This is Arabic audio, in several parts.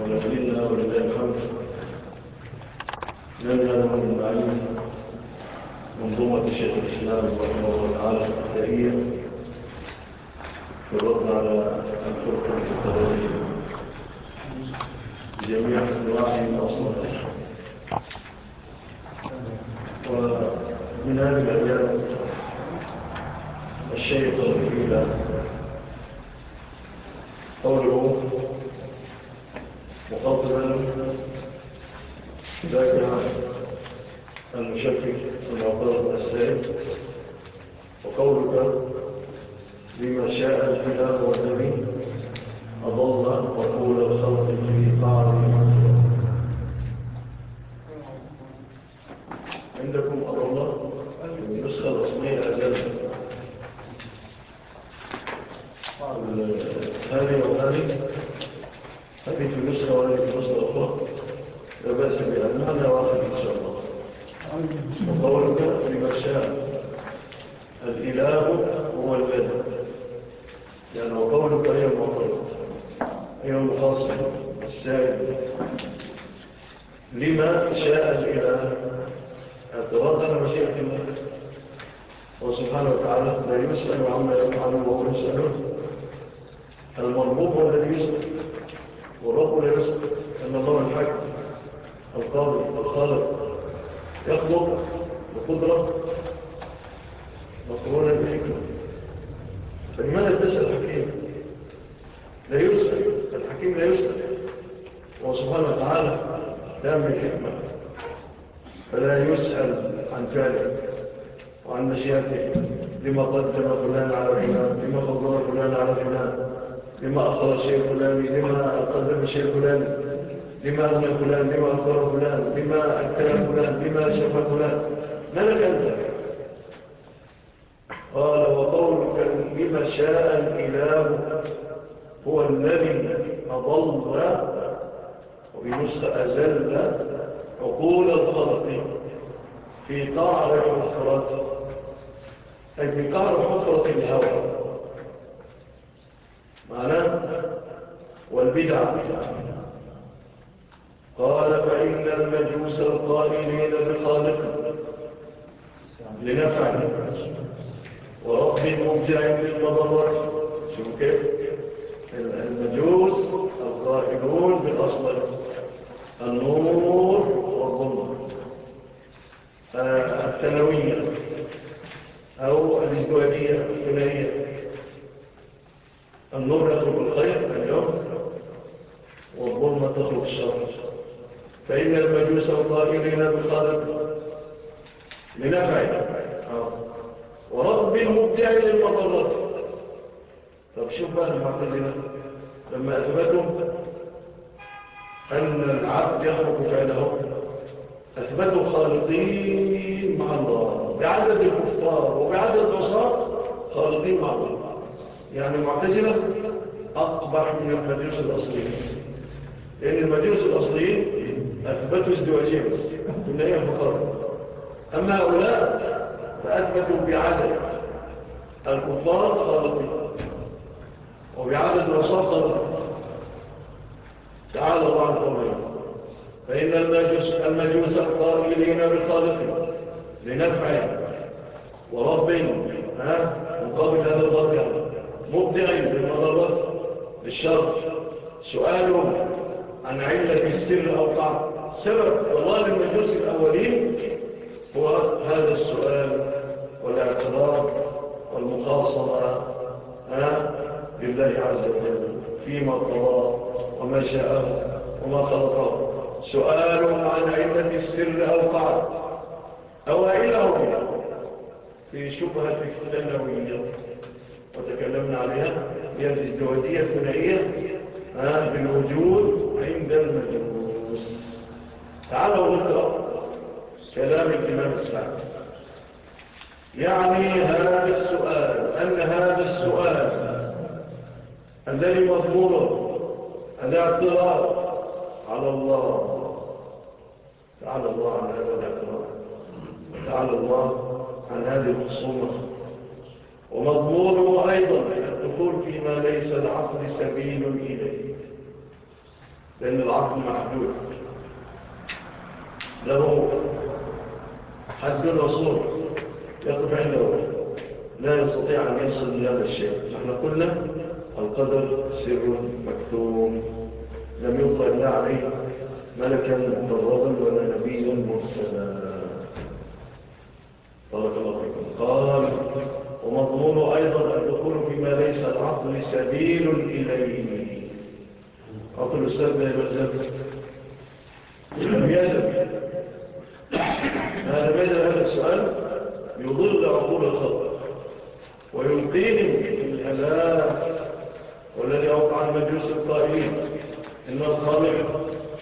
ونزلنا ولله الحمد نزل من بعيد منظومة الشيخ الإسلام رحمه الله تعالى الابتدائية في الرد على الفرقة التطورية بجميع أنواعه وأصنافه ومن هذه الأيام الشيخ الجميلة قوله مقدما ذاكرا المشكك والمعترض السائل وقولك بما شاء الكتاب والنبي أضل وقول الخلق في قاعد عندكم أضل النسخة الأصلية أزال هذه وهذه في النسخة الأخرى لا بأس بها. المعنى واحد إن شاء الله. وقولك لما شاء. الإله هو الذي يعني وقولك هي المعطلة هي المخاصم السائل. لما شاء الإله؟ اعتراض على مشيئة الله. وسبحانه وتعالى لا يسأل عما يفعل وهو يسأله المربوب هو الذي يسأل والرب لا يسأل أن الله الحكم القادر الخالق يخلق بقدرة مقرونة بحكمة فلماذا تسأل الحكيم؟ لا يسأل. الحكيم لا يسأل. هو سبحانه وتعالى دام الحكمة فلا يسأل عن فعله وعن مشيئته. لما قدم فلان على فلان لما فضل فلان على فلان لما أخر شيء فلان لما قدم شيء فلان لما أغنى فلان لما أخر فلان لما أكل فلان لما شفى فلان. ما لك أنت. قال وقولك لما شاء الإله هو الذي أضل وبنسخ أزل عقول الخلق في قعر حفرة. أي في قعر حفرة الهوى. معناه والبدع. قال فإن المجوس القائلين بخالق لنفع ورب مبدع للمضرات شو كيف؟ المجوس القائلون بالأصل النور والظلم الثانوية أو الإزدواجية الثنائية. النور يخرج الخير اليوم والظلمة تخرج الشر. فإن المجوس القائلين بالخالق لنفع ورب مبدع للمضرات طب شوف بقى المعتزلة. لما أثبتوا أن العبد يخرج فعله أثبتوا خالقين مع الله. بعدد الكفار وبعدد البصار خالقين مع الله. يعني المعتزلة أقبح من المجوس الأصليين لأن المجوس الأصليين أثبتوا كنا هي فقط أما هؤلاء فأثبتوا بعدد. الكفار خالقين. وبعدد خالقين تعالى الله عن قومين فإن المجوس, المجوس القائلين بالخالقين لنفع ورب مقابل هذا الضرب مبدع بالمضرات بالشر سؤال عن علة السر أو قعب سبب ضلال المجوس الأولين هو هذا السؤال والاعتراض والمخاصمة لله عز وجل فيما قضى وما شاءه وما خلقه سؤال عن علة السر أو قعب أوائله في شبهة الثانوية. وتكلمنا عليها هي الازدواجية الثنائية بالوجود عند المجوس تعالوا نقرأ كلام الإمام السعد يعني هذا السؤال أن هذا السؤال الذي مضموره الاعتراض على الله. تعالى الله عن هذا الاعتراض. تعالى الله عن هذه الخصومة. ومضمونه أيضا الدخول فيما ليس العقل سبيل إليه. لأن العقل محدود. له حد وصول يقف عنده لا يستطيع أن يصل لهذا الشيء. نحن قلنا القدر سر مكتوم. لم يطلع الله عليه ملكا مقربا ولا نبيا مرسلا. بارك الله فيكم. قال ومضمون أيضا الدخول فيما ليس العقل سبيل إليه. عقل السبب لم يزل. لم يزل هذا السؤال يضل عقول الخلق ويلقيهم في الهلاك والذي أوقع المجلس القائلين إن الخالق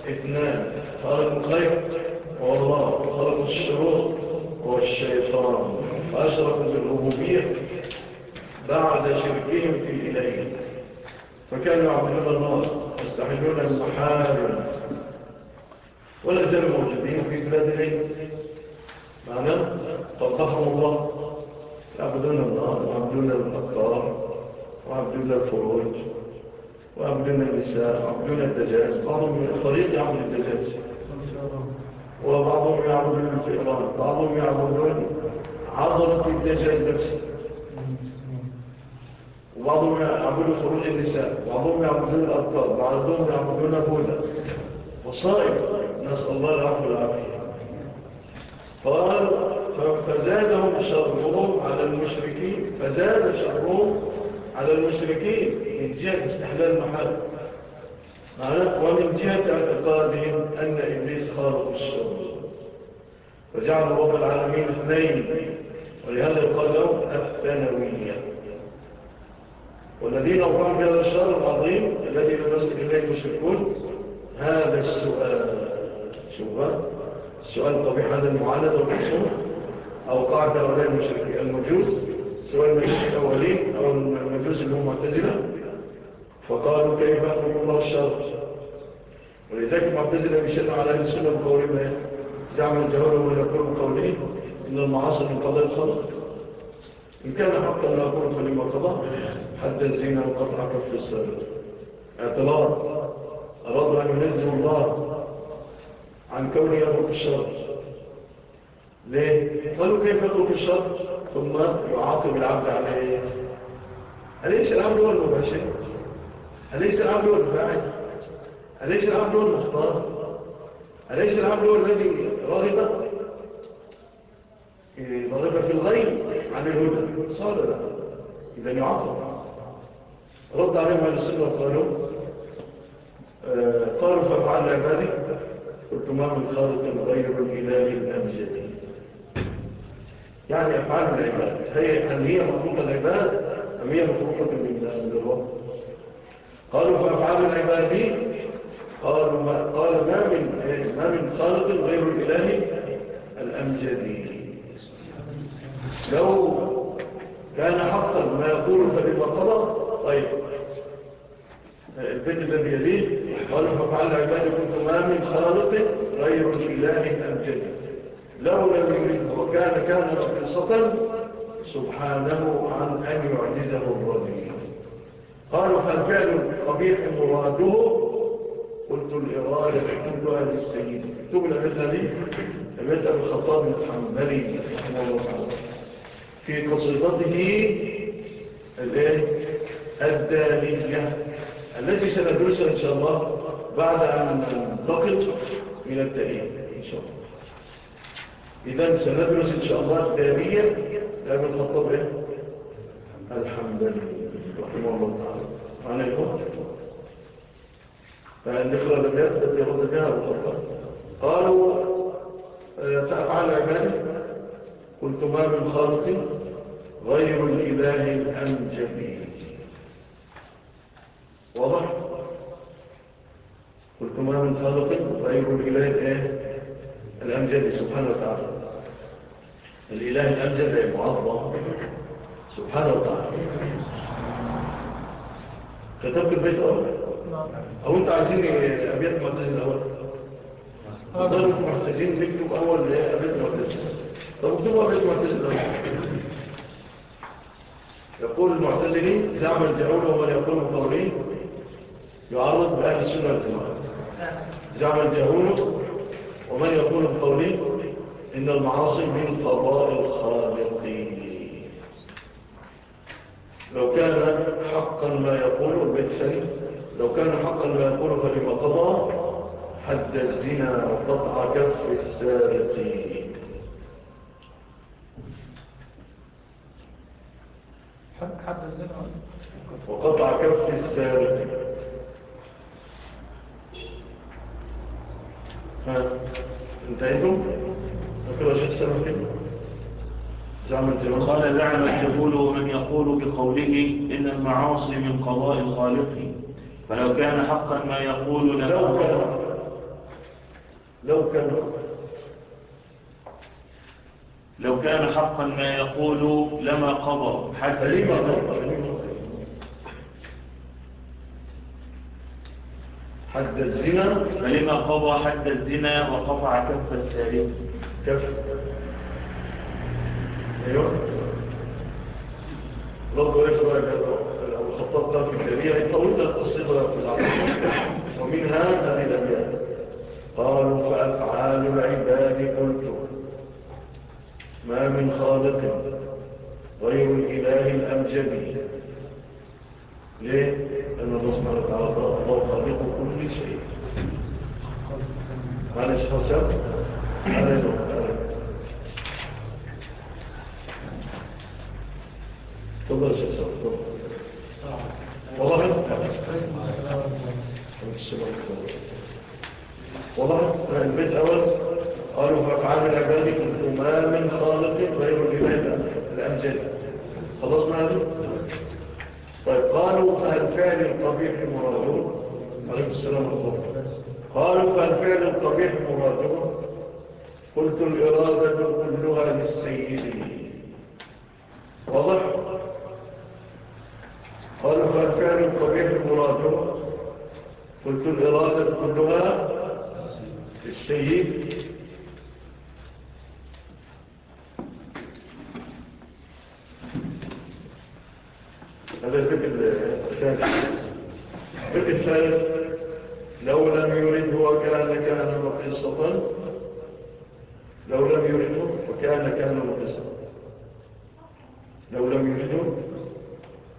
اثنان خالق الخير هو الله خالق الشرور هو الشيطان فأشركوا بالربوبية بعد شركهم في الإلهين فكانوا يعبدون النار يستحلون المحارم. ولا زالوا موجودين في بلاد العلم معنى طبقهم الله. يعبدون النار ويعبدون الأبطار ويعبدون الفروج ويعبدون النساء ويعبدون الدجاج. بعضهم فريق يعبد الدجاج. وبعضهم يعبدون الفئران. بعضهم يعبدون عضلة الدجاج نفسه. وبعضهم يعبدون خروج النساء. وبعضهم يعبدون الأبطار. وبعضهم يعبدون بولا وصائب. نسأل الله العفو والعافية. قال فزادهم شرهم على المشركين فزاد شرهم على المشركين من جهة استحلال المحال ومن جهة اعتقادهم أن إبليس خالق الشر فجعلوا رب العالمين اثنين ولهذا لهم الثانوية. والذين وقعوا في هذا الشر العظيم الذي يمسك إليه المشركون هذا السؤال. شوف السؤال الطبيعي هذا المعاندة والمقصود أوقع في هؤلاء المشركين. المجوز سواء المجوس الأولين أو المجوس اللي هم معتزلة. فقالوا كيف أخذ الله الشر؟ ولذلك المعتزلة بيشنوا على أهل السنة ما زعم الجهول ويقول بقولهم إن المعاصر من قضاء الخلق. إن كان حقا لا أقول فلما قضى. حد الزينة وقطع كف السر. اعتراض. أرادوا أن ينزل الله عن كونه يترك الشر ليه؟ قالوا كيف يترك الشر ثم يعاقب العبد عليه. أليس العبد هو المباشر؟ أليس العبد هو الفاعل أليس العبد هو المختار؟ أليس العبد هو الذي رغب؟ رغب في الغيب عن الهدى. صار لا إذا يعاقب. رد عليهم على السنة وقالوا قالوا فافعل عبادي قلت ما من خالق غير الإله الأمجد يعني أفعال العباد. هي هل هي مخلوقة العباد أم هي مخلوقة من الرب قالوا فأفعال العباد قالوا ما قال ما من ما من خالق غير الإله الأمجد لو كان حقا ما يقول فبما قضى طيب البيت الذي يليه قالوا ففعل العباد كنت ما من خالق غير الإله الأمجد لو لم يريد وكان كان رقصة سبحانه عن أن يعجزه الرجل. قالوا فالفعل قبيح مراده. قلت الإرادة كلها للسيد. اكتب لنا هذه لمن أبي الخطاب الحنبلي رحمه الله تعالى. في قصيدته الدانية. التي سندرسها إن شاء الله بعد أن ننتقل من التأييد إن شاء الله. إذن سندرس إن شاء الله الدانية لأبي الخطاب إيه؟ الحنبلي رحمه الله تعالى. معنا يقول فنقرأ الأبيات التي يرد بها أبو الخطاب. قالوا فأفعل عبادي قلت ما من خالق غير الإله الأمجدي واضح؟ قلت ما من خالق غير الإله الأمجدي سبحانه وتعالى. الإله الأمجد المعظم سبحانه وتعالى. كتبت البيت أول؟ أو أنت عايزين أبيات معتزل الأول؟ أقدر محتاجين نكتب أول أبيات معتزل طب اكتبوا أبيات معتزل الأول. يقول المعتزلين زعم الجعول ومن يقول مطورين يعرض بأهل السنة والجماعة. زعم الجهول ومن يقول بقوله إن المعاصي من قضاء الخالق لو كان حقا ما يقول البيت لو كان حقا ما يقول فلما قضى حد الزنا وقطع كف السارقين. حد الزنا. وقطع كف السارقين ها انتهيتم؟ فكرة شيء سنة كده زعم الجمال قال زعم الجهول من يقول بقوله إن المعاصي من قضاء الخالق. فلو كان حقا ما يقول لو كان لو كان لو كان حقا ما يقول لما قضى. حتى لما قضى حد الزنا. فلما قضى حد الزنا وقطع كف السارق كف. أيوه رد إيش بقى لو خطبت في الكبيرة طولت القصيدة في العربية ومنها هذه الأبيات قالوا فأفعال العباد قلت ما من خالق غير الإله الأمجد. ليه؟ لأن الله سبحانه وتعالى الله خالق كل شيء. معلش حساب هذا تفضل شيخ تفضل والله والله البيت أول قالوا فأفعال ما من خالق غير الإله الأمجد. خلصنا هذا؟ طيب قالوا فالفعل القبيح مراده عليكم السلام عليكم قالوا فالفعل القبيح مراده قلت الإرادة كلها للسيد. واضح فالفعل القبيح مراده قلت الإرادة كلها للسيد. هذا الفكر الثالث الفكر الثالث لو لم يرده وكان كان مقصة لو لم يرده وكان كان مقصة لو لم يرده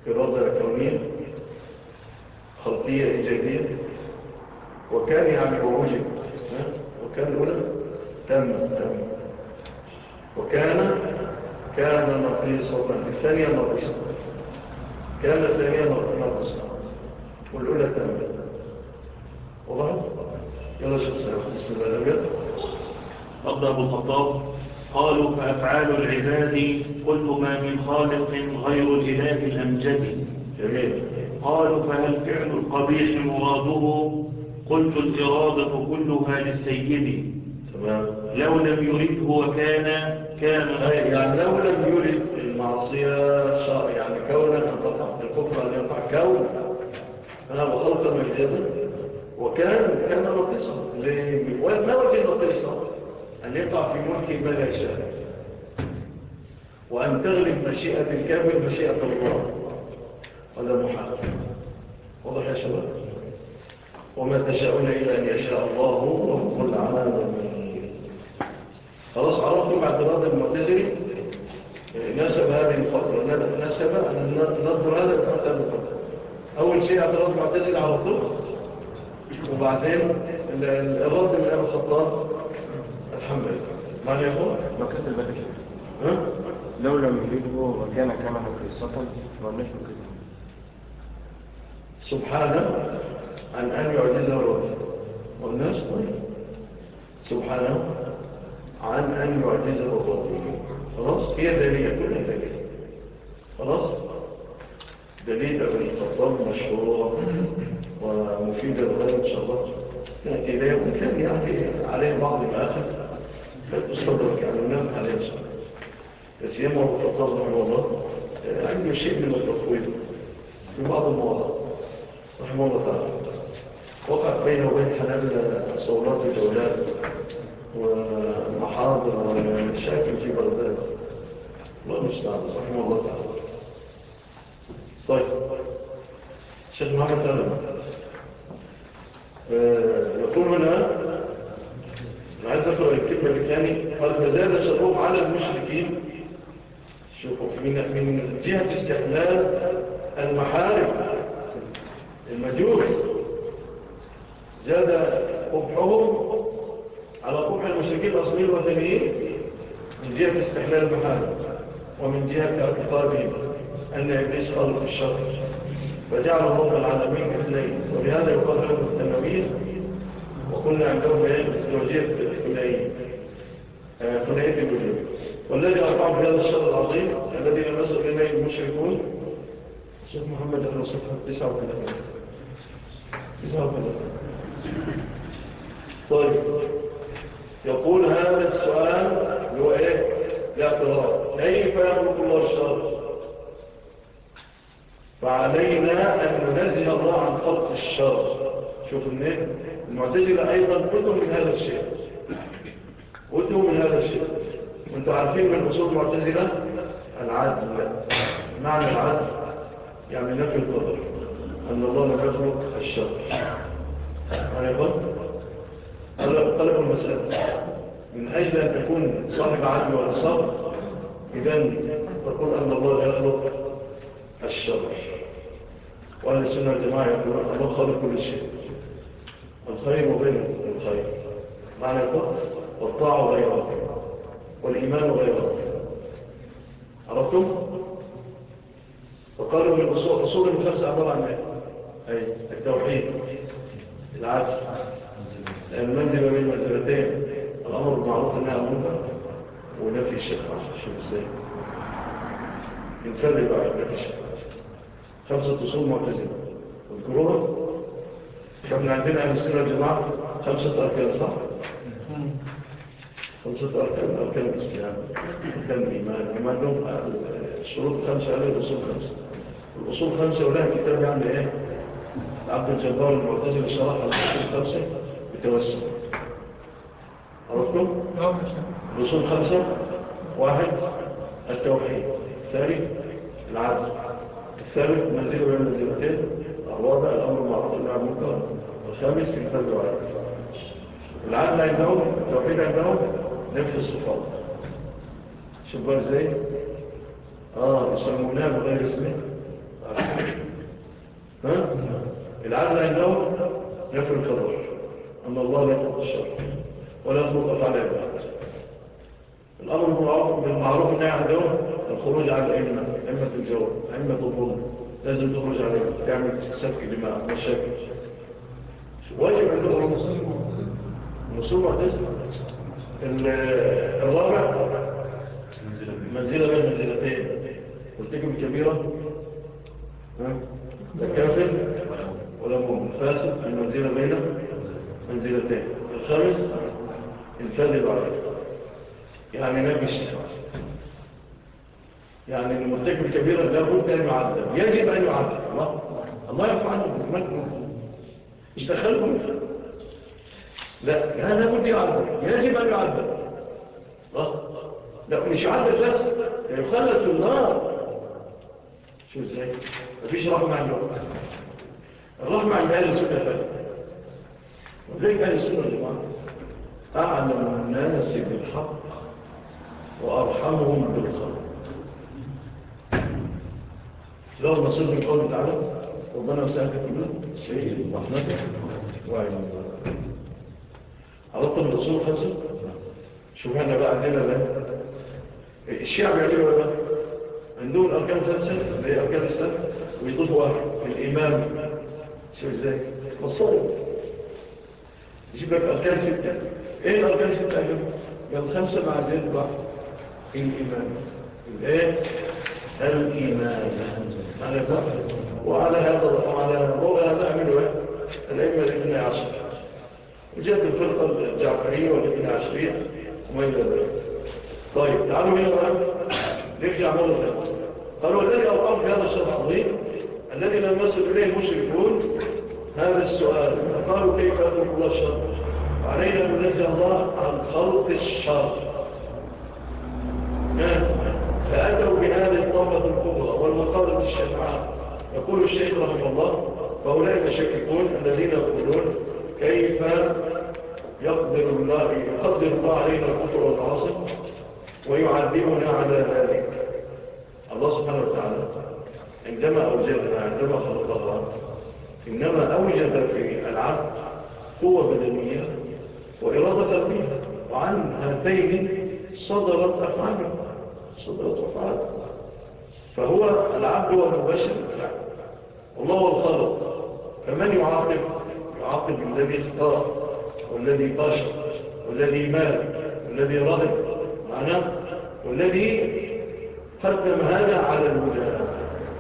إرادة كونية خلقية إيجابية وكان يعني ووجد وكان الأولى تم تم. وكان كان نقيصة الثانية نقيصة. كان الثانية ناقصة والأولى تامة وضعت يلا شخص بسم الله الأبيض قبل أبو الخطاب قالوا فأفعال العباد قلت ما من خالق غير الإله الأمجد. جميل. قالوا فهل فعل القبيح مراده؟ قلت الإرادة كلها للسيد. تمام. لو لم يرده وكان كان يعني لو لم يرد المعصية يعني كونا أن تقع الكفر أن يقع كون أنا بخلق مجدا وكان كان نقصا ما وجه نقصا أن يقع في ملك ما لا يشاء وأن تغلب مشيئة الكامل مشيئة الله. هذا محال واضح يا شباب؟ وما تشاءون إلا أن يشاء الله رب العالمين خلاص عرفتم اعتراض المعتزلي ناسب هذه الفترة ناسب أن نظر هذا الفترة الفترة أول شيء اعتراض المعتزلي على طول. وبعدين الرد من أبو الخطاب. الحمد لله. معنى يقول ما كانت البلد ها؟ لو لم يريده وكان كان مقيصة ما نشبه كده سبحانه عن أن يعجزه الوجه والناس طيب. سبحانه عن أن يعجزه الوجه خلاص هي دليل كلها دليل. خلاص؟ دليل أبن الخطاب مشهورة ومفيدة لغاية إن شاء الله. نأتي إليه وكان يعني عليه بعض المآخذ فتستدرك على النام عليه الله بس يما الخطاب رحمه الله عنده شيء من التفويض في بعض المواضع رحمه الله تعالى. وقع بينه وبين حلال صولات وجولات ومحاضر ومشاكل في بغداد الله المستعان رحمه الله تعالى. طيب. شيخ محمد تعالى. يقول هنا أنا عايز أقرأ الكلمة بالثاني قال فزاد شرهم على المشركين. شوفوا من من جهة استحلال المحارم. المجوس. زاد قبحهم على قبح المشركين الأصليين الوثنيين من جهة استحلال المحارم ومن جهة اعتقادهم أن إبليس خلق الشر فجعل الله العالمين اثنين وبهذا يقال لهم التنوين وقلنا عندهم إيه؟ ازدواجية ثنائية ثنائية الوجود. والذي أرفع بهذا الشر العظيم الذي لم يصل إليه المشركون شيخ محمد أهل صفحة 39 39 طيب يقول هذا السؤال هو إيه؟ الاعتراض كيف يخلق الله الشر؟ فعلينا أن ننزه الله عن خلق الشر. شوف النت المعتزلة أيضا قلتوا من هذا الشيء. قلتوا من هذا الشيء. وانتوا عارفين من أصول المعتزلة؟ العدل. معنى العدل. يعني نفي القدر. أن الله يخلق الشر. أنا يقول قلب المسألة. من أجل أن تكون صاحب عدل وإنصاف إذن تقول أن الله يخلق الشر. وأهل السنة والجماعة يقولون الله خالق كل شيء. الخير وغير الخير. معنى الفقه والطاعة غيره والإيمان غيره عرفتم؟ وقالوا من أصول, الخمسة عبارة عن أي التوحيد العدل المنزل بين منزلتين الأمر بالمعروف والنهي عن المنكر ونفي الشرك. شوف إزاي؟ ينفرد بقى نفي الشرك. خمسة أصول معتزلة. اذكروها. كان عندنا أهل السنة والجماعة خمسة أركان صح؟ خمسة أركان أركان الإسلام أركان الإيمان. وما لهم الشروط خمسة عليه الأصول خمسة. الأصول خمسة ولها كتاب يعني إيه؟ عبد الجبار المعتزل الشرح على الأصول خمسة بتوسع. عرفتم؟ الأصول خمسة واحد التوحيد. الثاني العدل. الثالث منزل بين منزلتين. الرابع الأمر معروف والنهي عن المنكر. الخامس الفرد وعدل العدل عندهم التوحيد عندهم نفس الصفات. شوف بقى إزاي. آه يسمونها بغير اسمه. ها؟ العدل عندهم نفي القدر ان الله لا يخلق الشر ولا يخلق افعال العباد. الأمر بالمعروف والنهي عندهم الخروج على الأئمة أئمة الجور أئمة الظلم لازم تخرج عليهم تعمل سفك دماء مشاكل واجب عندهم المسلم معتزل الرابع منزلة بين منزلتين والتكم كبيرة لا مؤمن فاسد المنزلة بين منزلتين. الخامس الفاذل عليه يعني نبي الشفاء يعني المرتكب الكبيرة لابد أن يعذب. يجب أن يعذب. الله. الله يرفع عنه مش دخلكم؟ لا. لا لابد يعذب. يجب أن يعذب. لا مش يعذب بس. في النار. شو إزاي. مفيش رحمة عن الوقت الرحمة عن أهل السنة فاتح وليك أهل السنة الجماعة أعلم الناس بالحق وأرحمهم بالخلق لو نصير من قول تعالى ربنا وسألك كله شيء رحمته وعلم عرضت من رسول خمسة؟ شوف إحنا بقى عندنا الآن الشيعة بيعملوا بقى عندهم الأركان خمسة اللي هي أركان الإسلام ويضيفوا واحد الإمام. شو إزاي مصور يجيب لك أركان ستة. إيه الأركان ستة قال خمسة مع زيادة واحد الإمام الايه الإيمان. على وعلى هذا وعلى هذا عملوا الأئمة الاثنى عشر وجاءت الفرقة الجعفرية والاثنى عشرية وما إلى ذلك. طيب تعالوا هنا بقى نرجع مرة ثانية. قالوا الذي أوقف هذا الشرع العظيم الذي لم يصل إليه المشركون هذا السؤال. قالوا كيف يخلق الله الشر؟ علينا أن ننزل الله عن خلق الشر. فأتوا بهذه الطبقة الكبرى والمقالة الشفعاء يقول الشيخ رحمه الله فأولئك يشككون الذين يقولون كيف الله يقدر الله علينا الكفر والمعاصي ويعذبنا على ذلك؟ الله سبحانه وتعالى عندما أوجدنا عندما خلقها إنما أوجد في العبد قوة بدنية وإرادة قلبية وعن هاتين صدرت أفعاله صدرت أفعاله. فهو العبد هو المباشر والله هو الخلق فمن يعاقب؟ يعاقب الذي اختار والذي باشر والذي مال والذي رهب معناه والذي قدم هذا على الوجهة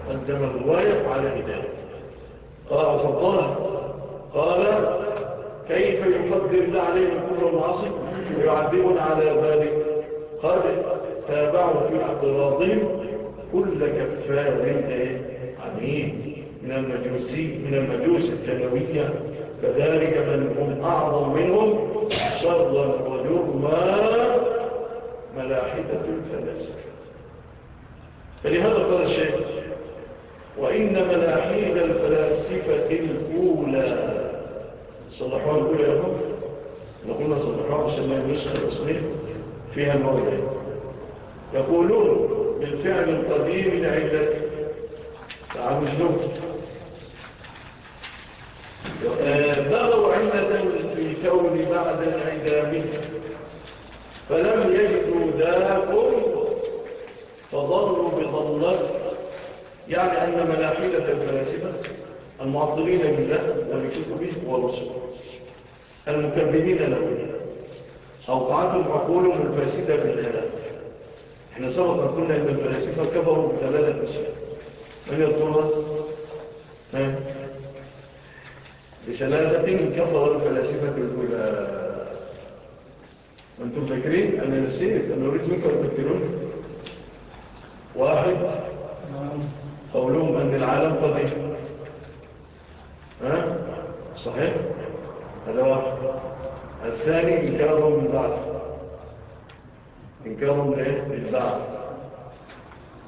قدم الغواية على الهداية. قال فضلها قال كيف يقدر علينا الكفر والمعاصي ويعذبنا على ذلك؟ قال تابعوا في اعتراضهم كل كفار عنيد من المجوسي من المجوس الثانوية كذلك من هم أعظم منهم. شرا وجرما ملاحدة الفلاسفة. فلهذا قال الشيخ وإن ملاحيد الفلاسفة الأولى. صلحوها الأولى يا رب. نقولنا صلحوها عشان النسخة الأصلية فيها الموضع يقولون بالفعل القديم لعلة تعالوا شنو بغوا علة في كون بعد العدام فلم يجدوا ذاكم فضلوا بضلت يعني أن ملاحدة الفلاسفة المعطلين بالله ولكتبه ورسوله المكذبين له. أوقعتهم عقولهم الفاسدة بالخلاف. إحنا سبق قلنا أن الفلاسفة كفروا بثلاثة أشياء من يذكرها؟ بثلاثة كفر الفلاسفة الأولى وأنتم فاكرين أنا نسيت أنا أريد منكم أن تذكرون واحد قولهم أن العالم قديم ها؟ صحيح؟ هذا واحد. الثاني إنكارهم البعث إنكارهم للبعث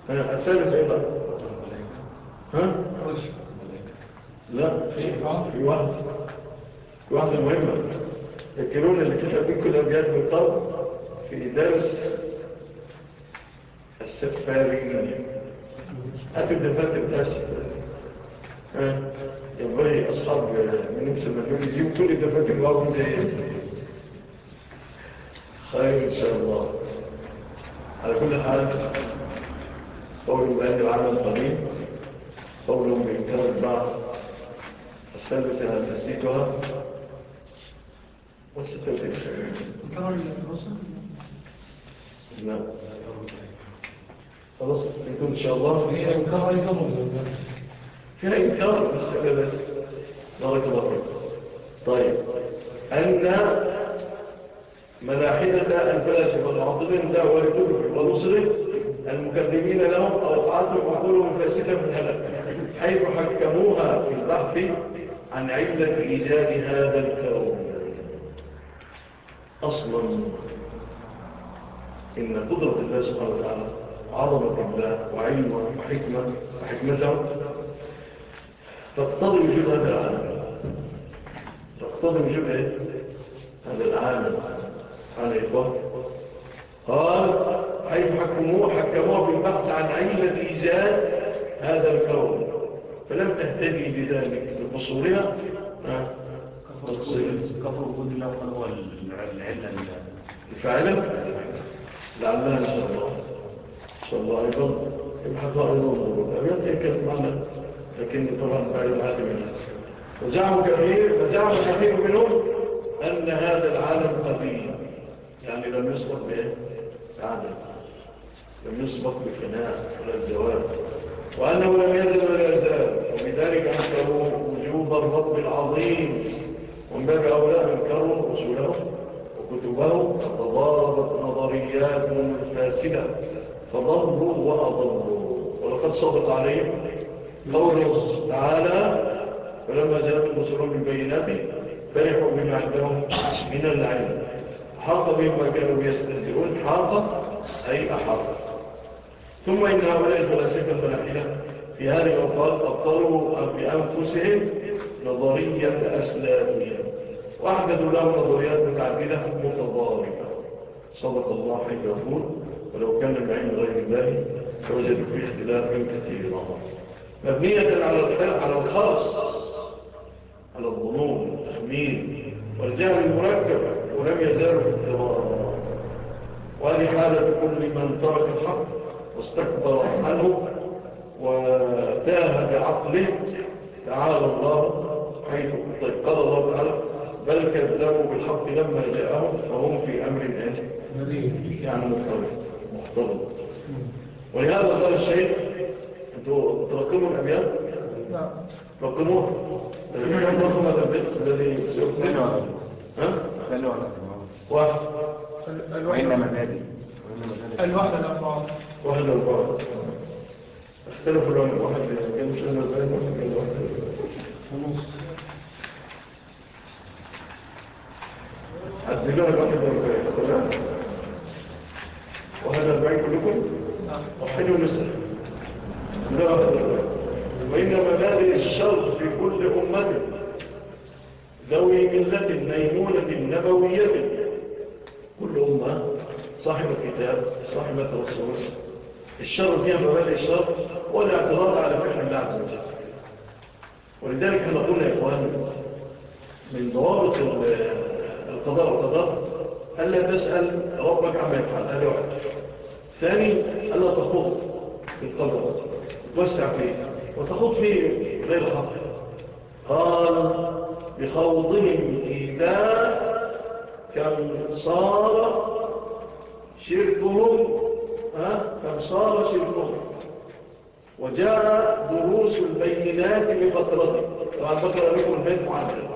الثالث إيه بقى؟ ها؟ لا في في واحد. في واحدة مهمة. يذكرون اللي كتب بكل الأبيات قبل في درس السفارين هاتوا الدفات الداسة ينبغي أصحاب من نفس المدول يجيبوا كل الدفات الواقع زي خير إن شاء الله. على كل حال قول بأن العالم قديم قول بإنكار البعض الثالثة نسيتها. والستة إنكار الرسل نعم. خلاص نكون إن شاء الله. هي إنكار أيضا فيها إنكار بس بس. بارك الله فيك. طيب. أن ملاحدة الفلاسفة المعطلين ده والكتب ونصره المكذبين لهم أوقعتهم عقولهم فاسدة من هلك حيث حكموها في البحث عن علة إيجاد هذا الكون. أصلا إن قدرة الله سبحانه وتعالى عظمة الله وعلمه وحكمة وحكمته. تقتضي وجود هذا العالم. تقتضي وجود؟ هذا العالم. على إخوة قال حيث حكموه حكموه بالبحث عن علة إيجاد هذا الكون. فلم تهتدي بذلك بقصورها. كفر وجود الله هو العلة فعلا؟ لعلها إن شاء الله شاء الله أيضا يبحثها أيضا ضرورة. أبيات يكلم معنا لكن طبعا بعد العالم منها وزعموا كثير فزعموا كثير منهم أن هذا العالم قديم. يعني لم يسبق به عادة لم يسبق بفناء ولا الزواج. وأنه لم يزل ولا يزال. وبذلك أنكروا وجوب الرب العظيم. ومن باب أولى أنكروا رسوله وكتبه. فتضاربت نظرياتهم الفاسدة فضلوا وأضلوا. ولقد صدق عليهم قوله تعالى فلما جاءتهم رسولهم بالبينات فرحوا بما عندهم من العلم. حاط بهم ما كانوا يستهزئون. حاط أي أحاط ثم إن هؤلاء الفلاسفة الملاحدة في هذه الأوقات أبطلوا بأنفسهم نظرية أسلافهم وأحدثوا لهم نظريات متعددة متضاربة. صدق الله حيث يقول ولو كان العلم غير الله فوجدوا فيه اختلافا كثيرا مبنية على على الخرص على الظنون والتخمين والجهل المركب ولم يزالوا في اضطرار وهذه حالة كل من ترك الحق واستكبر عنه وتاه بعقله تعالى الله حيث طيب قال الله تعالى بل كذبوا بالحق لما جاءهم فهم في أمر يعني مختلف مختلف ولهذا قال الشيخ أنتوا ترقموا الأبيات نعم. رقموها كم رقم هذا البيت الذي سيكون ها؟ ثاني ولا واحد. ال- وإن الوحدة مبادئ وإن مبادئ الوحدة الأربعة واحد أربعة اختلفوا لون واحد كان مش أنا البيان واحد كان واحد ونص عدلوها الواحد تمام وهذا أربعين كلكم نعم وحلو مثل لا واحد أربعين وإن مبادئ الشر في كل أمة ذوي ملة ميمونة نبوية. كل أمة صاحب الكتاب صاحب الرسول. الشر فيها مبادئ الشر والاعتراض على فعل الله عز وجل. ولذلك قلنا يا إخوان من ضوابط ال- القضاء والقدر ألا تسأل ربك عما يفعل هذا واحد. ثاني ألا تخوض في القدر توسع فيه وتخوض فيه غير حق قال بخوضهم إذا كم صار شركهم كم صار شركهم. وجاء دروس البينات بفترته طبعا بقرأ لكم البيت هن-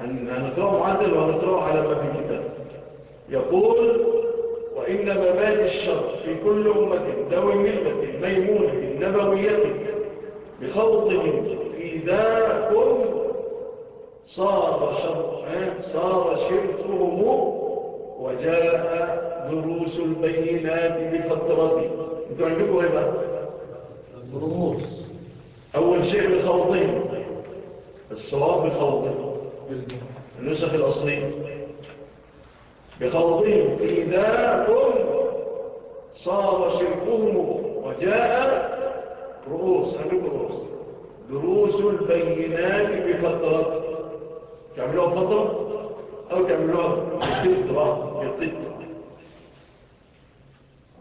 هنقرأه معدل وهنقرأه على ما في الكتاب؟ يقول وإن مبادئ الشر في كل أمة ذوي ملة ميمونة نبوية بخوضهم في ذاكم صار صار شركهم وجاء دروس البينات بفترته أنتوا عندكم إيه بقى؟ دروس. أول شيء بخوضهم الصواب بخوضهم النسخ الأصلية. بخوضهم في ذاكم صار شركهم وجاء رؤوس عندكم رؤوس دروس البينات بفترة. تعملوها فترة أو تعملوها بقطرة؟ بقطرة.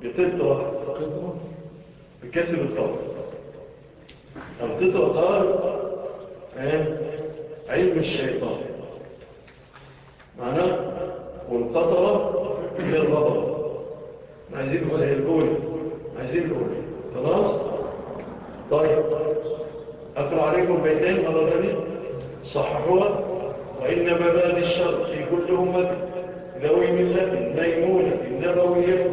بقطرة. بكسر الطرف قال آه، علم الشيطان. معناه والقطرة هي الغضب. عايزين الأولى عايزين الأولى خلاص؟ طيب. أقرأ عليكم بيتين. مرة ثانية صححوها. وإن مبادئ الشر في كل أمة ذوي ملة ميمونة نبوية.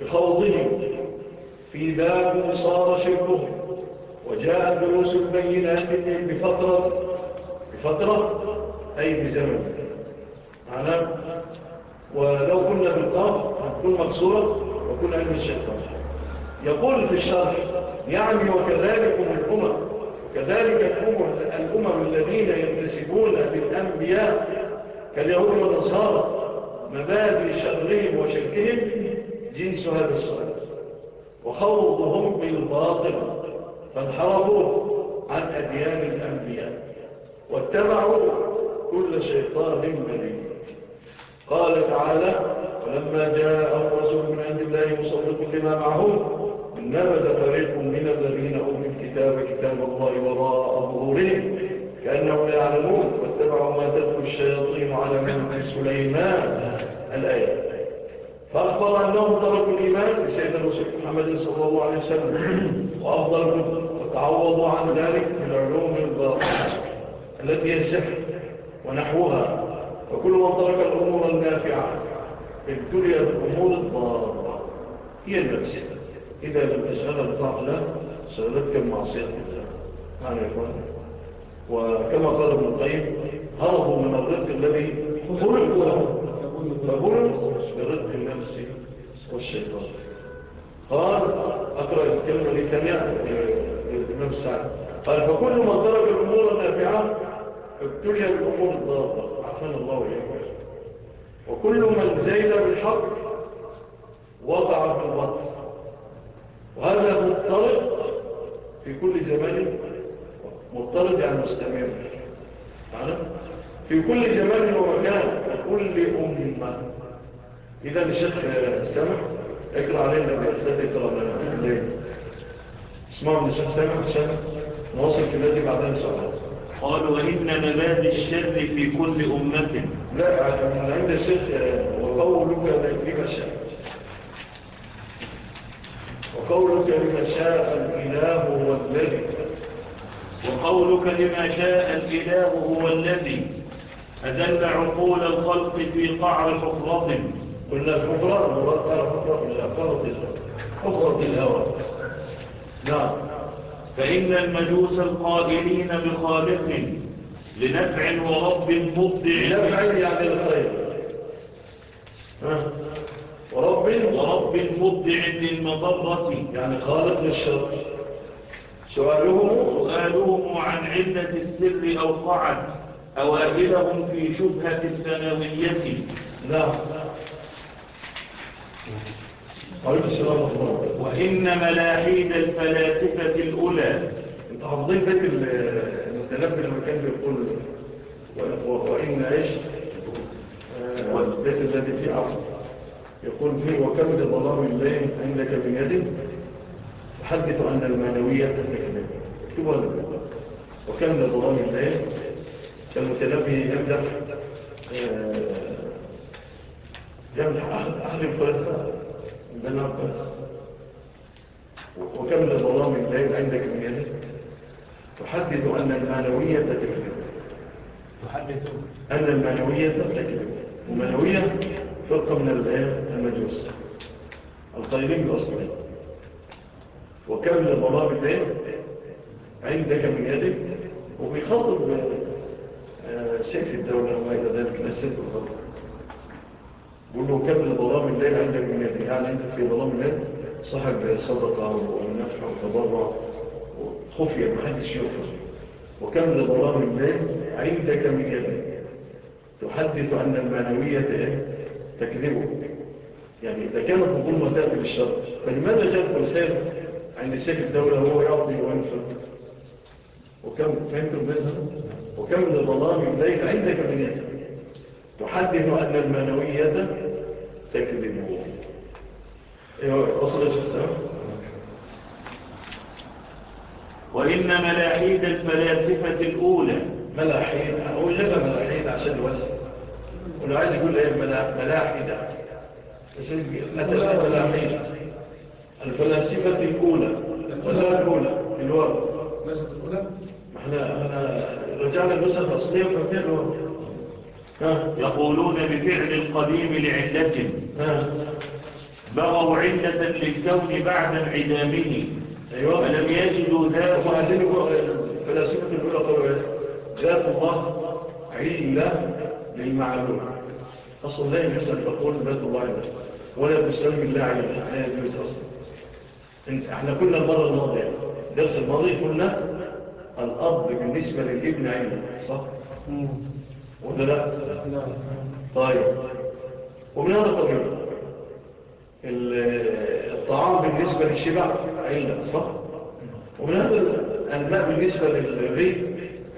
بخوضهم. في باب صار شركهم. وجاء دروس البينات بفترة بفترة أي بزمن معناه ولو كنا بالقاف هتكون مكسورة وكنا علم الشيطان. يقول في الشرح يعني وكذلك الأمم الأمم الأمم الذين ينتسبون للأنبياء كاليهود والنصارى مبادئ شرهم وشركهم جنس هذا السؤال. وخوضهم بالباطل فانحرفوا عن أديان الأنبياء. واتبعوا كل شيطان مريد. قال تعالى ولما جاء رسول من عند الله مصدق لما معهم نبذ فريق من الذين أوتوا الكتاب كتاب الله وراء ظهورهم كأنهم يعلمون واتبعوا ما تتلو الشياطين على ملك سليمان. الآية فأخبر أنهم تركوا الإيمان بسيد الرسول محمد صلى الله عليه وسلم وأفضل الكتب وتعوضوا عن ذلك بالعلوم الباطنة. التي هي السحر ونحوها وكل من ترك الأمور النافعة ابتلي بالأمور الضارة. هي النفس. إذا لم تشغل الطاعة له شغلتك المعصية بالله معنى يقول وكما قال ابن القيم هربوا من الرزق الذي خلقوا له فهربوا برزق النفس والشيطان. قال أقرأ الكلمة ثانية للإمام سعد قال فكل من ترك الأمور النافعة ابتلي بالأمور الضارة عفان الله وإياكم وكل من زيل بالحق وضع في البطن وهذا مضطرد في كل زمان مضطرد يعني مستمر. معنا؟ في كل زمان ومكان وكل أمة. إذا الشيخ سمح اقرأ علينا بأخذت إقرأ لنا اسمعوا من الشيخ سمح عشان نواصل في الذي بعدين سؤال قال وإن مبادئ الشر في كل أمة. لا من عند الشيخ وقولك لما شاء. وقولك لما شاء الإله هو الذي. وقولك لما شاء الإله هو الذي. أدل عقول الخلق في قعر حفرة. قلنا الحفرة قال حفرة حفرة حفرة الهوى. نعم. فإن المجوس القائلين بخالق لنفع ورب مبدع. نفع يعني الخير. ورب؟ ورب مبدع للمضرة. يعني خالق للشر. سؤالهم؟ سؤالهم عن علة السر أوقعت أوائلهم في شبهة الثانوية. نعم. السلام ورحمة الله وإن ملاحيد الفلاسفة الأولى أنت حافظين بيت المتنبي لما كان بيقول وإن عيش آه، البيت الذي فيه عفو يقول فيه وكم لظلام الليل عندك من يد؟ تحدث أن المعنوية تكذب اكتبها لك وكم لظلام الليل كالمتنبي يمدح آه، يمدح أهل الفلسفة بني عباس وكم لظلام الليل عندك من يدك تحدث أن المعنوية تكذب. تحدث. أن المعنوية تكذب. المعنوية فرقة من المجوس. القائلين بأصلين وكم لظلام الليل عندك من يدك وبيخاطب آه، سيف الدولة وما إلى ذلك لا سيف الغضب يقول له كم لظلام الليل عندك من يدك يعني أنت في ظلام الليل؟ صاحب صدقة ونفع وتضرع وخفية محدش يغفر وكم لظلام الليل عندك من يدك تحدث أن المعنوية إيه؟ تكذبه. يعني إذا كانت الظلمة تأتي بالشر فلماذا جاءت الخير عند سيف الدولة هو يعطي وينفق وكم فهمتم بينها وكم لظلام الليل عندك من يدك تحدث أن المعنوية تكذبه أيوه وصل يا شيخ سلام وإن ملاحيد الفلاسفة الأولى. ملاحيد هو جاب ملاحيد عشان الوزن. ولو عايز يقول إيه ملا- ملاحدة. بس مثلا ملاحيد الفلاسفة الأولى. ولا الأولى. الورد ليست الأولى؟ ما إحنا إحنا رجعنا النسخ الأصلية ففيها ها يقولون بفعل القديم لعلة. ها. بغوا علة للكون بعد انعدامه. أيوه. فلم يجدوا يقولوا الفلاسفة الأولى قالوا ذات الله علة للمعلوم. أصلا لا يجوز أن تقول ذات الله علة ولا تسمي الله علة لا يجوز أصلا. انت إحنا كنا المرة الماضية. الدرس الماضي قلنا الأب بالنسبة للابن علة صح؟ ولا لا؟ طيب. ومن هذا قبيل ال- الطعام بالنسبة للشبع علة صح؟ ومن هذا الماء بالنسبة للريق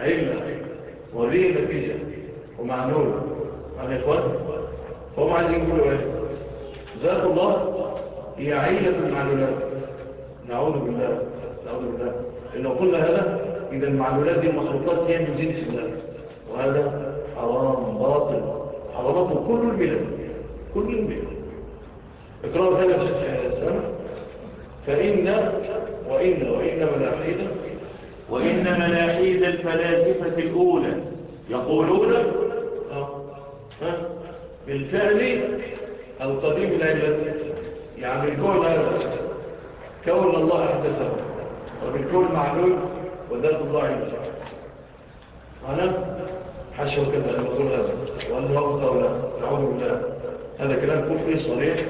علة والريق نتيجة ومعنول عن إخوان فهم عايزين يقولوا إيه؟ ذات الله هي عيلة المعلولات نعوذ بالله نعوذ بالله. لو قلنا هذا إذا المعلولات دي المخلوقات هي من جنس الله. وهذا حرام باطل حرامته كل البلاد كل البلاد اقرأوا ثلاث سنة فإن وإن وإن ملاحيدة وإن ملاحيد الفلاسفة الأولى يقولون آه. بالفعل القديم العلة يعني الكون هذا كون الله أحدثه وبالكون معلوم وذات الله علة معنى حشو كذا نقول هذا. وأن نوافق أو لا نعوذ بالله. هذا كلام كفري صريح.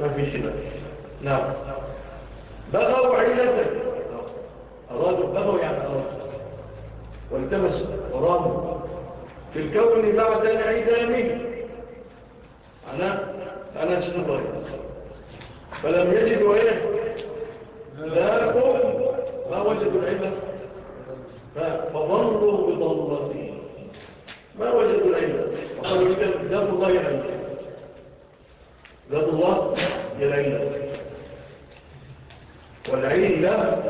ما في خلاف. نعم. بغوا علتك أرادوا بغوا يعني أرادوا والتمس وراموا في الكون بعد انعدامه أنا أنا شنو فلم يجدوا إيه لا ما وجدوا العلة. فظلوا بضلته ما وجدوا العلة وقالوا لك ذات الله العلة ذات الله هي العلة والعلة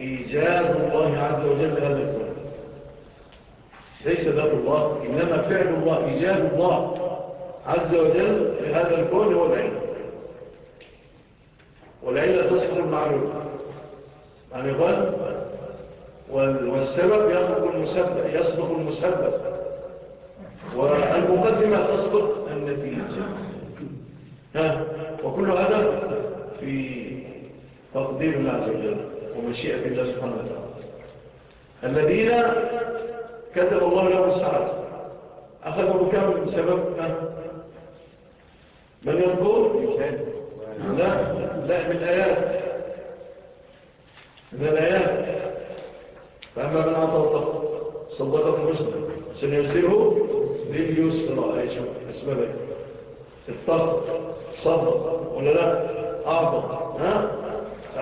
إيجاد الله عز وجل هذا الكون. ليس ذات الله إنما فعل الله إيجاد الله عز وجل لهذا الكون هو العلم. والعلة تصف المعلوم. يعني قال والسبب يصدق المسبب يصدق المسبب. والمقدمة تصدق النتيجة. ها وكل هذا في تقدير الله عز وجل ومشيئة الله سبحانه وتعالى. الذين كتب الله لهم السعادة. أخذوا بكام سبب من يذكر؟ لا لا من الآيات. من الآيات. فأما من عطى صدق المسلم سنيسره لليسرى أي شو أسبابه الفقر صدق ولا لا؟ أعطى ها؟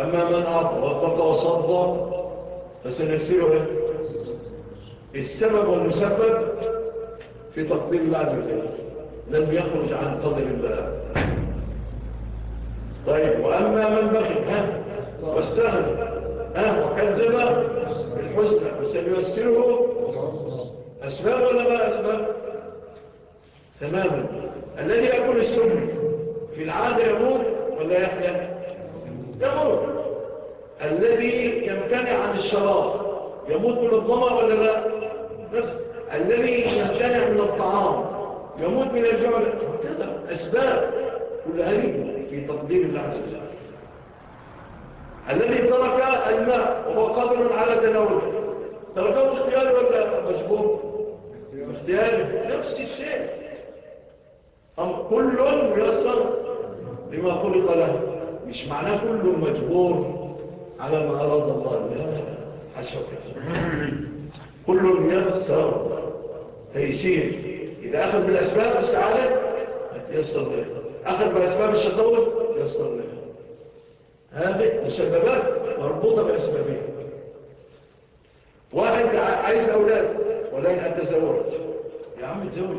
أما من أعطى واتقى وصدق فسنيسره السبب والمسبب في تقدير الله عز وجل لم يخرج عن قدر الله. طيب وأما من بخل ها؟ واستغل ها؟ وكذب بالحسنى. وسنيسره أسباب ولا ما أسباب؟ تماما. الذي يأكل السم في العادة يموت ولا يحيا؟ يموت. الذي يمتنع عن الشراب يموت من الضمى ولا لا؟ نفس. الذي يمتنع من الطعام يموت من الجوع. كذا أسباب كل هذه في تقدير الله عز وجل. الذي ترك الماء وهو قادر على تناوله. تركه اختياري ولا مجبور اختياري. نفس الشيء. كل يسر لما خلق له. مش معناه كل مجبور على ما أراد الله. لا حشوك كل يسر تيسير إذا أخذ بالأسباب السعادة يسر له. أخذ بالأسباب الشطول يسر له. هذه مسببات مربوطة بأسبابها واحد عايز أولاد ولا أتزوج. يا عم تزوج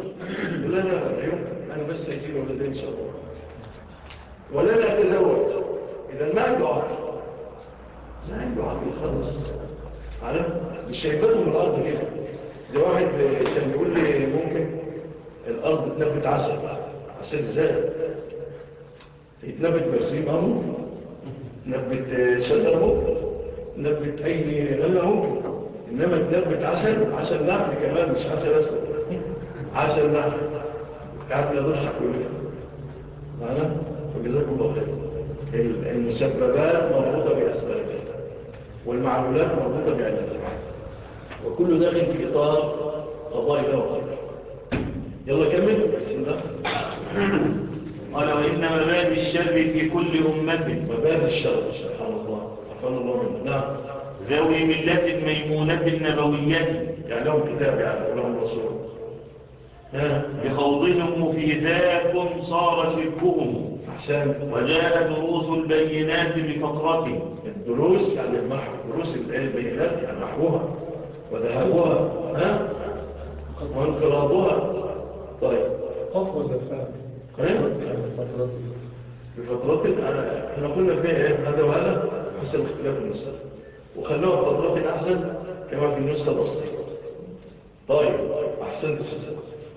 ولا لا لا يمكن أنا بس أجيب أولادين إن شاء الله ولا لا أتزوج إذا ما عنده عقل. ما عنده عقل خالص عارف مش شايفتهم الأرض كده. زي واحد كان يقول لي ممكن الأرض تنبت عسل عسل إزاي يتنبت برسيم أمو نبت شجر ممكن. نبت أي غلة ممكن. إنما تنبت عسل عسل نحن كمان مش عسل أسد عسل نحن قاعد نضحك كله معنا فجزاكم الله خير. المسببات مربوطة بأسبابها والمعلولات مربوطة بعلمها وكل داخل في إطار قضاء الله وقدر يلا كمل. بسم الله. قال وإن مبادئ الشر في كل أمة. مبادئ الشر سبحان الله. سبحان الله منه. نعم. ذوي ملة ميمونة نبوية. يعني لهم كتاب يعني ولهم رسول بخوضهم في ذاك صار شركهم أحسن وجاء دروس البينات بفترته الدروس يعني المحو دروس البينات يعني محوها. وذهابها ها؟ وانقراضها طيب. ولا فهم بفترات أنا إحنا قلنا فيها إيه؟ هذا وهذا. حسب اختلاف النسخ. وخلوها بفترات أحسن كما في النسخة الأصلية. طيب. أحسنت.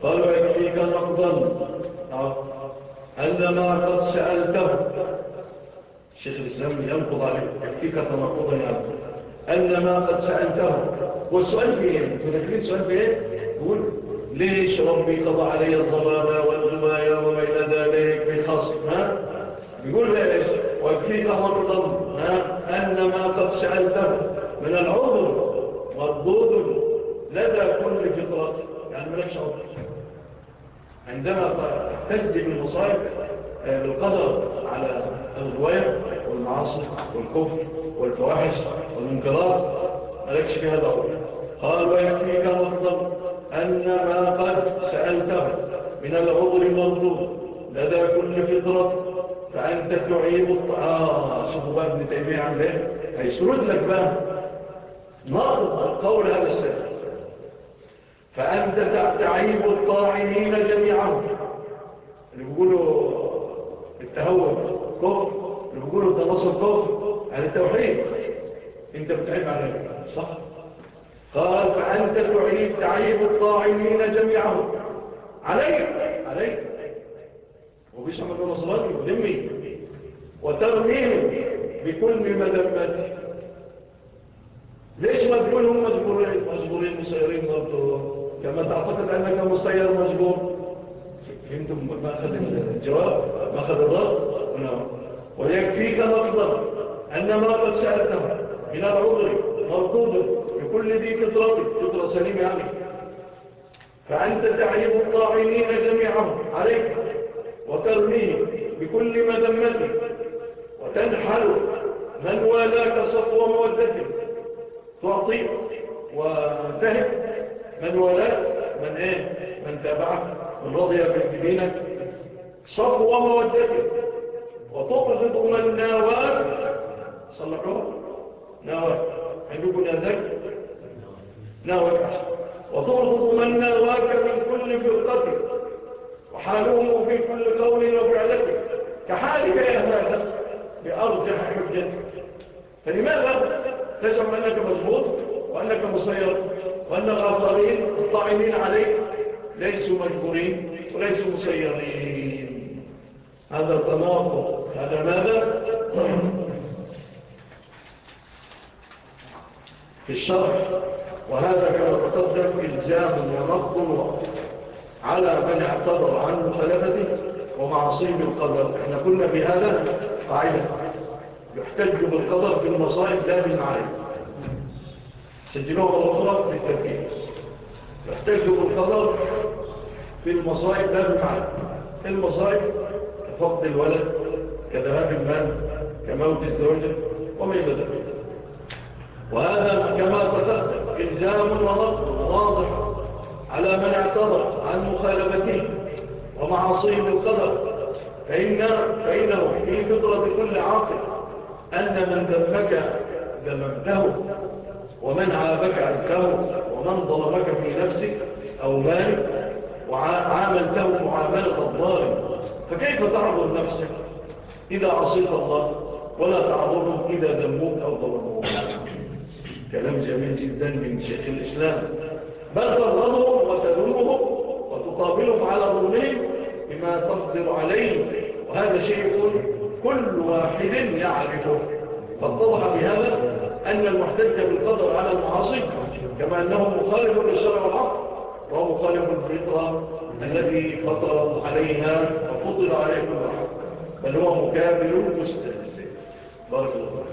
قالوا يكفيك نقضا أن ما قد سألته شيخ الإسلام ينقض عليه يكفيك تنقضا يعني أن ما قد سألته والسؤال في إيه؟ تذكرين سؤال في إيه؟ يقول ليش ربي قضى علي الضلالة والغباية وما إلى ذلك بخاصم ها؟ يقول ليش؟ ويكفيك مرضا ها؟ أن ما قد سألته من العذر مردود لدى كل فطرة. يعني ملكش عذر عندما تجد المصائب بالقدر على الغواية والمعاصي والكفر والفواحش والمنكرات ملكش في هذا عذر قال ويكفيك مرضا أن ما قد سألته من العذر مردود لدى كل فطرة فأنت تعيب الطعام. شوفوا بقى ابن تيمية عن ذلك هيسرد لك بقى. نقض القول هذا السنة فأنت تعيب الطاعنين جميعا. اللي بيقولوا التهور كفر. اللي بيقولوا التنصر كفر. عن التوحيد. أنت بتعيب عليك صح؟ قال فأنت تعيب تعيب الطاعنين جميعا. عليك عليك. وبيش عمل نصراني وذمي وترميهم بكل مذمته ليش ما تقول هم مجبورين مجبورين مسيرين برضو. كما تعتقد أنك مسير مجبور. فهمتم؟ ما أخذ الجواب؟ ما أخذ الرد؟ ويكفيك مطلب أن ما قد سألته من العذر مردود بكل ذي فطرة فطرة سليمة يعني. فأنت تعيب الطاعنين جميعا عليك وترميه بكل مذمته وتنحل من والاك صفو مودته تعطي وتهب من ولاك من إيه؟ من تابعك من رضي بدينك صفو مودته وتبغض من ناواك صلحوها ناواك عندكم ذاك؟ ناواك أحسن. وتبغض من ناواك من كل فرقته وحالهم في كل قول وفعلته كحالك يا هذا بأرجح حجتك. فلماذا تزعم أنك مضبوط وأنك مسير وأن الآخرين الطاعنين عليك ليسوا مجبورين وليسوا مسيرين. هذا التناقض هذا ماذا؟ في الشرح وهذا كما تقدم إلزام ونقض على من اعتبر عن مخالفته ومعصيم القدر. إحنا كنا في هذا قاعدة. يحتج بالقدر في المصائب لا بالمعارف سجلوها الأخرى بالتركيب يحتج بالقدر في المصائب لا بالمعارف المصائب كفقد الولد كذهاب المال كموت الزوجة وما إلى ذلك وهذا كما تقدم إلزام ونقض واضح. على من اعتبر عن مخالفته ومعاصيه القدر. فإن فإنه في فطرة كل عاقل أن من ذمك ذممته ومن عابك عنكه ومن ظلمك في نفسك أو مالك وعاملته معاملة الظالم. فكيف تعذر نفسك؟ إذا عصيت الله ولا تعذرهم إذا ذموك أو ظلموك كلام جميل جدا من شيخ الإسلام. بل ترغضهم وتذمهم وتقابلهم على ظلمهم بما تقدر عليه. وهذا شيء كل واحد يعرفه. فاتضح بهذا أن المحتج بالقدر على المعاصي كما أنه مخالف للشرع والعقل وهو مخالف الفطرة الذي فطر عليها وفطر عليه كل بل هو مكابل مستهزئ بارك الله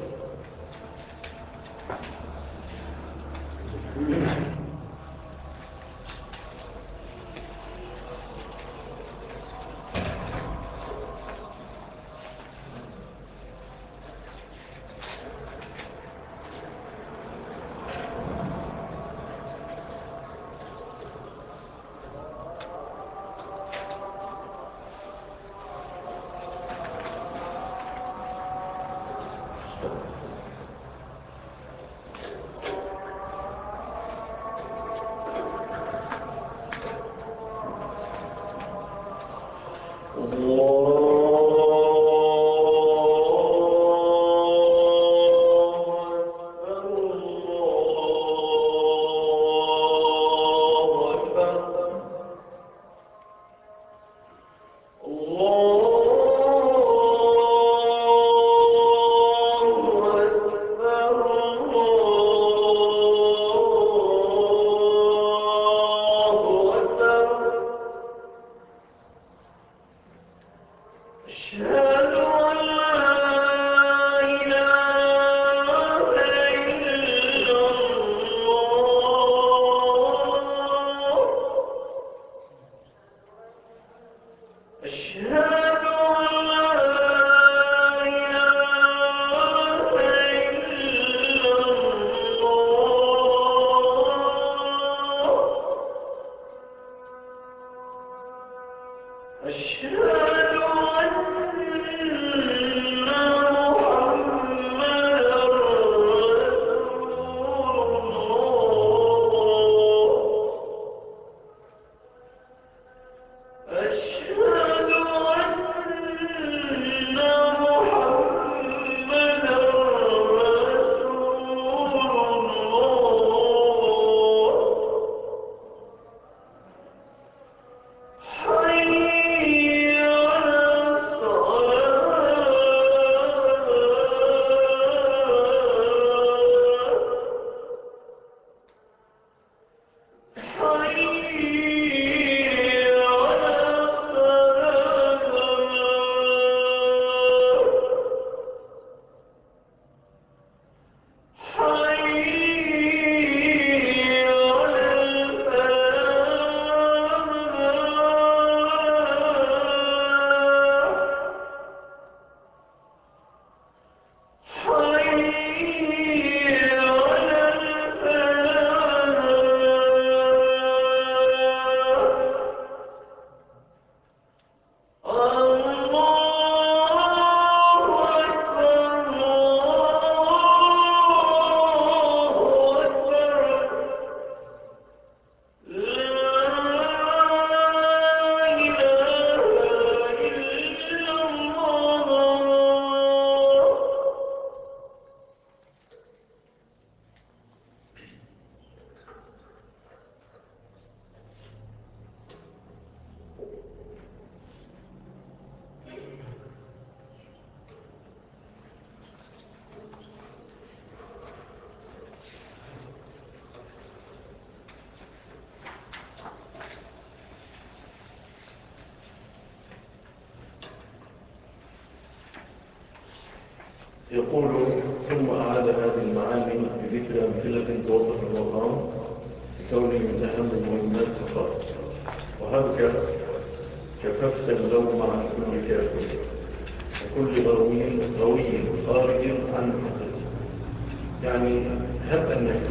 يعني هب أنك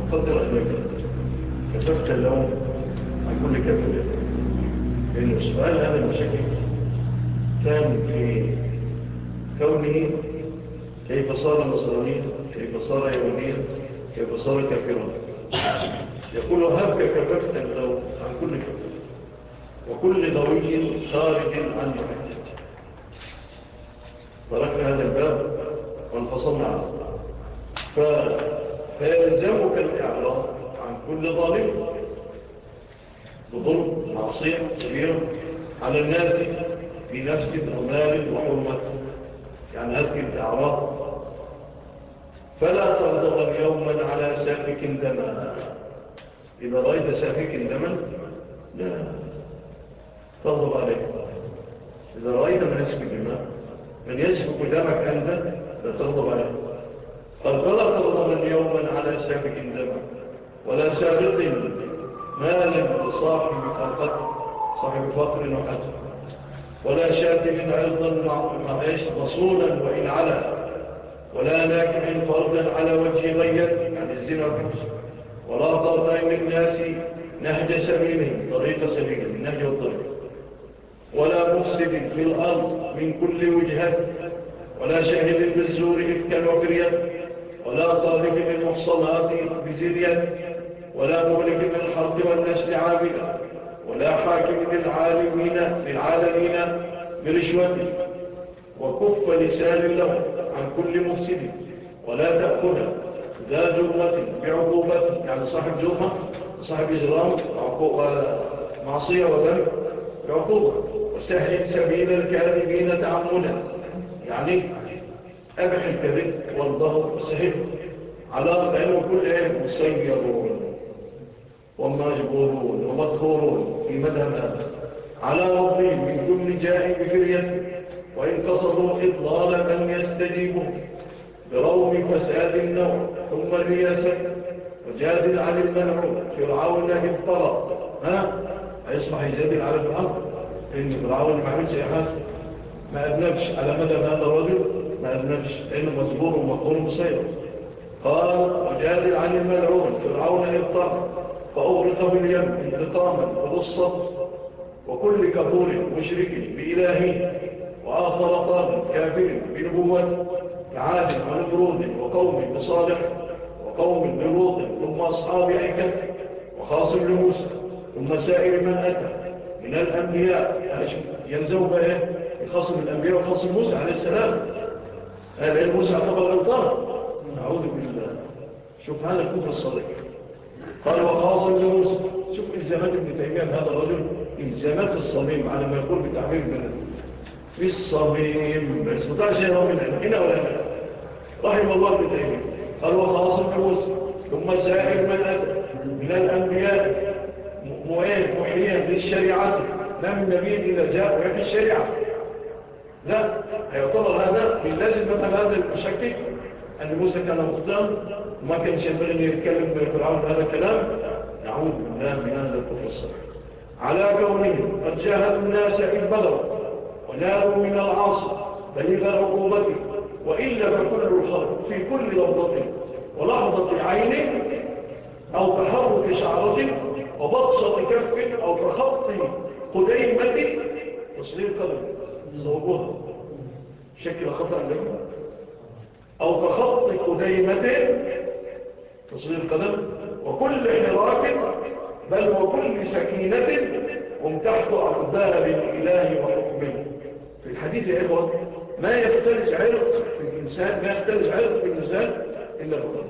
وقدر أنك كففت اللوم عن كل كافر لأن سؤال هذا المشاكل كان في كونه كيف صار نصرانيا كيف صار يهوديا كيف صار كافرا يقول هبك كففت اللو عن كل كفر وكل ضوي خارج عن محجة تركنا هذا الباب. وانفصلنا عنه. فيلزمك الإعراض عن كل ظالم. بظلم معصية كبيرة على الناس في نفس ومال وحرمة. يعني هذه الأعراض فلا تغضب يوما على سافك دما إذا رأيت سافك دما لا. تغضب عليه. إذا رأيت من يسفك دماء من يسفك دمك أنت لا تغضب عليه. قال فلا تغضب يوما على سافك دما ولا سابق مالا لصاحب فقط صاحب فقر وحد ولا شاتم أيضا مع إيش؟ مصونا وإن على ولا ناكب فردا على وجه غير يعني الزنا ولا ضرطين للناس نهج سبيلهم طريق سبيلهم النهج والطريق ولا مفسد في الأرض من كل وجهة ولا شاهد بالزور إفكا وفريا ولا طالب للمحصنات بزريا ولا مهلك للحرب والنسل عاملا ولا حاكم للعالمين للعالمين برشوة وكف لسان له عن كل مفسد ولا تأخذ ذا جرمة بعقوبة يعني صاحب جرمة صاحب إجرام معصية وذنب بعقوبة وسهل سبيل الكاذبين تعمدا. يعني أبح الكذب والظهر سهل. على لأنه كل إيه مسيرون ومجبورون ومدخورون في مذهب هذا على ربهم من كل جاء بفرية وإن قصدوا إضلال من يستجيبوا. بروم فساد النوع ثم الرياسة. وجادل عن المنعون فرعون اضطرب ها؟ هيصبح يجادل على الأمر إن فرعون ما عملش حاجة ما أذنبش على مذهب هذا الرجل ما أذنبش لأنه مصبور ومقهور بصيره قال وجادل عن الملعون فرعون اضطرب فأغرق باليم انتقاما وغصة وكل كفور مشرك بإلهه وآخر طاغ كافر بنبوته كعاد ونمرود وقوم بصالح وقوم بلوط ثم أصحاب أيكة وخاصم لموسى ثم سائر من أتى من الأنبياء. يلزم بإيه بخاصم الأنبياء وخاصم موسى عليه السلام. هذا موسى اعتبر غلطان نعوذ بالله. شوف هذا الكفر الصديق قال وخاصم لموسى شوف إلزامات ابن تيمية هذا الرجل. إلزامات الصميم على ما يقول بتعبير من في الصميم. ما يستطيع شيء من هنا ولا هنا. رحم الله ابن تيمية. قال وخاصم لموسى ثم سائر من أتى. من الأنبياء. مؤين محيا للشريعة. لا من نبي إلا جاء ويفي الشريعة. لا يعتبر هذا من لازم مثل هذا المشكك أن موسى كان مقدام وما كان ينبغي أن يتكلم فرعون هذا الكلام. نعوذ بالله من هذا الكفر الصحيح على كونهم قد جاهدوا الناس إذ بلغوا ونالوا من العاصر بلغ عقوبته وإلا فكل الخلق في كل لحظة ولحظة عين أو تحرك شعرة وبطشة كف أو تخطي قديمة تصليل قدم صوبوها شكل خطأ لهم أو تخطي قديمة تصليل قدم وكل حراك بل وكل سكينة هم تحت أقدار الإله وحكمه. في الحديث يا إخوة ما يختلج عرق في الإنسان ما يختلج عرق في الإنسان إلا بقدر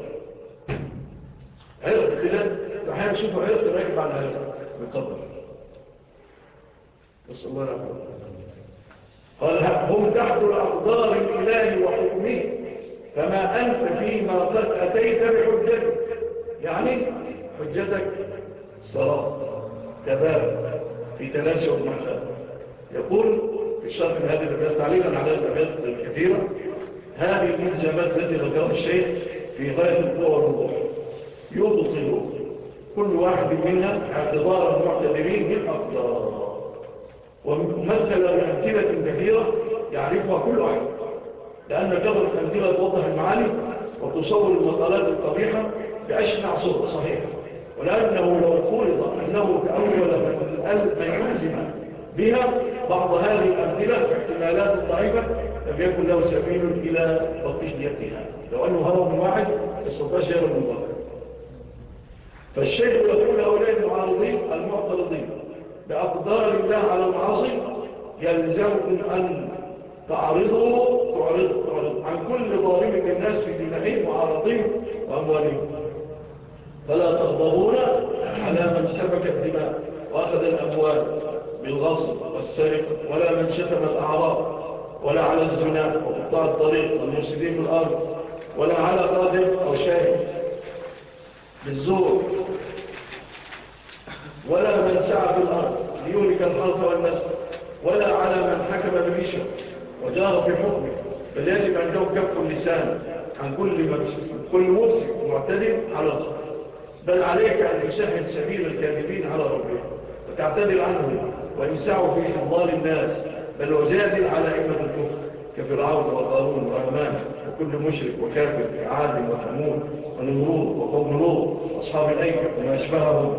عرق كده فحين نشوف عرق راكب على عرق بقدر بس الله يعلم قال هم تحت الأقدار الإله وحكمه. فما أنت فيما قد أتيت بحجتك. يعني حجتك صلاة كباب في تناسب محلى يقول في الشرح هذه الأبيات تعليقا على الأبيات الكثيرة هذه الإلزامات التي ذكرها الشيخ في غاية القوة والوضوح. يبطل كل واحد منها اعتبار المعتذرين بالأقدار ومثل بأمثلة كثيرة يعرفها كل واحد لأن كبر الأمثلة توضح المعاني وتصور المقالات القبيحة بأشنع صورة صحيحة. ولأنه لو فرض أنه تأول من يلزم بها بعض هذه الأمثلة باحتمالات ضعيفة لم يكن له سبيل إلى بقيتها لو أنه هرب واحد يستطيع شيئا من فالشيخ يقول هؤلاء المعارضين المعترضين. بأقدار الله على المعاصي يلزمكم أن تعرضوا تعرض, تعرض عن كل ظالم للناس في دمائهم وعرضهم وأموالهم. فلا تغضبون على من سفك الدماء وأخذ الأموال بالغصب والسرق ولا من شتم الأعراض ولا على الزنا وقطاع الطريق والمفسدين في الأرض ولا على قادم أو شاهد. بالزور ولا من سعى في الأرض ليولك الحرث والنسل ولا على من حكم بالرشوة وجار في حكمه بل يجب عنده كف اللسان عن كل كل مفسد معتدل على الخطأ بل عليك أن يسهل سبيل الكاذبين على ربهم وتعتدل عنهم وإن سعوا في إفضال الناس بل وجادل على إمة الكفر كفرعون وقارون وأمان وكل مشرك وكافر كعاد وثمود ونمرود وقوم لوط أصحاب الأيكة وما أشبههم.